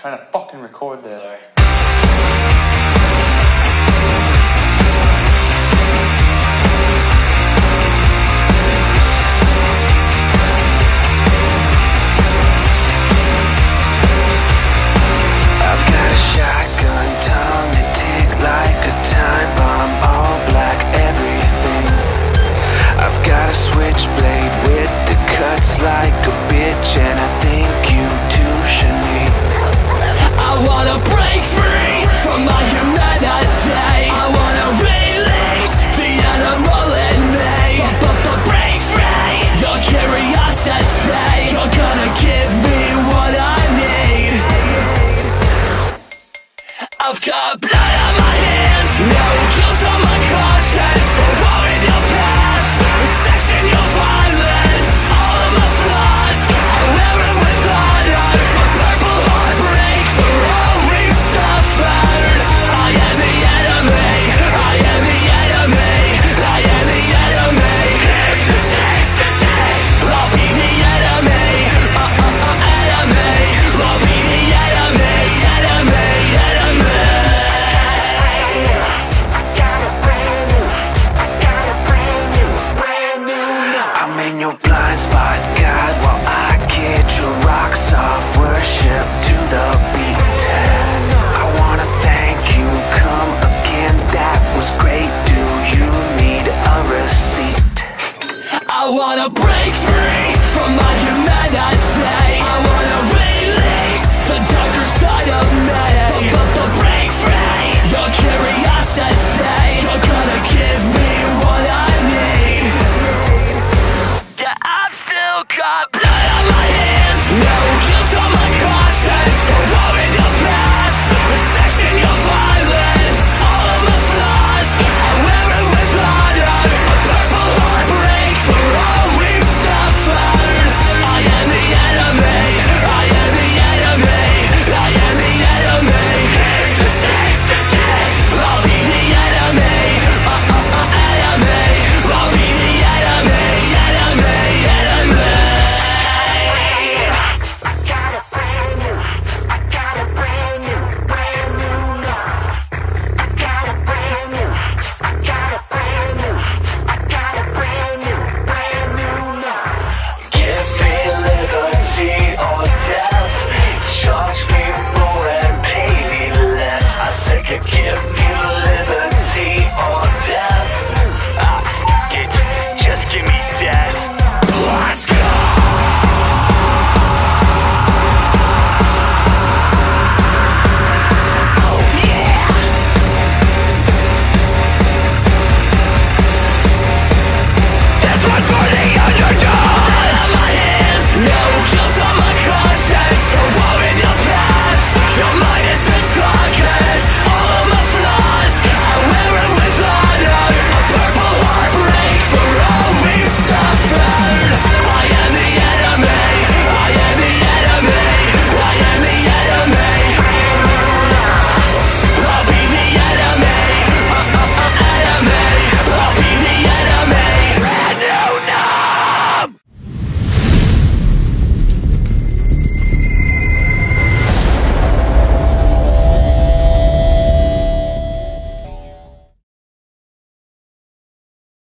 trying to fucking record this. Sorry. God.